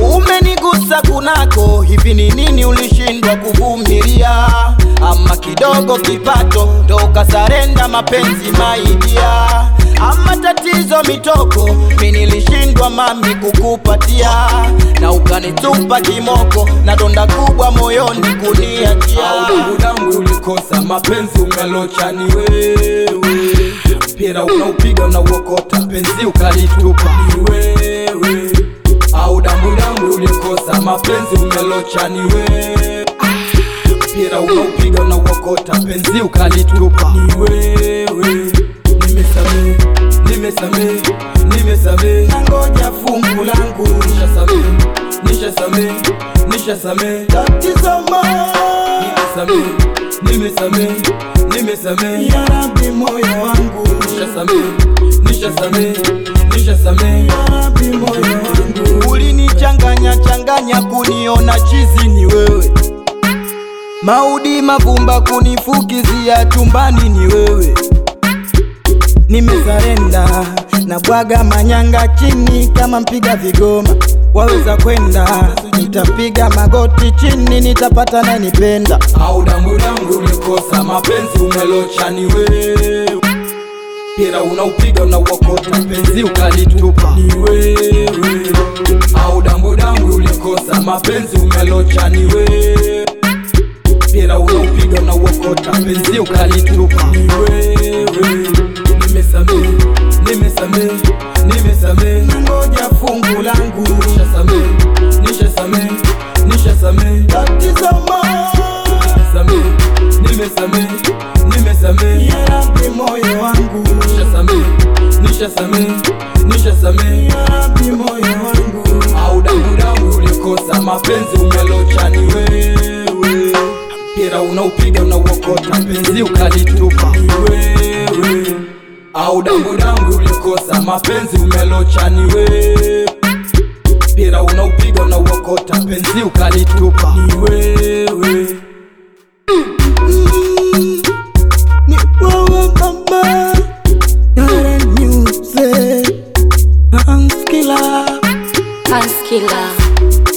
Umenigusa kunako, hivi ni nini ulishindwa kuvumilia? Ama kidogo kipato ndo ukasarenda mapenzi maidia, ama tatizo mitoko, mi nilishindwa mami kukupatia, na ukanitupa kimoko na donda kubwa moyoni kuniachia. Ulikosa mapenzi umelocha ni wewe, mpira unaupiga unauokota, penzi ukalitupa ni wewe. Au damu damu ulikosa mapenzi umelocha ni wewe, mpira unaupiga unauokota, penzi ukalitupa ni wewe. Nimesamehe, nimesamehe, nimesamehe, nangoja fungu langu nishasamehe, nishasamehe, nishasamehe tatizo moyo, Nimesamehe, nimesamehe, nimesamehe, ya Rabbi moyo wangu, nishasamehe, nishasamehe, nishasamehe. ya Rabbi moyo wangu. Ulinichanganya changanya kuniona chizi ni wewe, maudi mavumba kunifukizia chumbani ni wewe. Nimesarenda na bwaga manyanga chini kama mpiga vigoma, waweza kwenda, nitapiga magoti chini, nitapata nayenipenda. Au damu damu nikosa mapenzi umelocha ni wewe, mpira unaupiga unauokota, penzi ukalitupa ni wewe. Au damu damu ulikosa mapenzi umelocha ni wewe, mpira unaupiga unauokota, penzi ukalitupa ni wewe. Nimesamehe, nimesamehe, nimesamehe Ngoja fungu langu nimesamehe, nimesame, ya Rabbi moyo wangu, nishasame, nishasame, nishasame, ya Rabbi moyo wangu. Au damu ulikosa mapenzi umelocha ni wewe, mpira unaupiga unauokota, penzi ukalitupa wewe. Au dangu dangu ulikosa mapenzi umelocha ni wewe, mpira unaupiga unauokota, penzi ukalitupa ni wewe. Pants killer. Pants killer.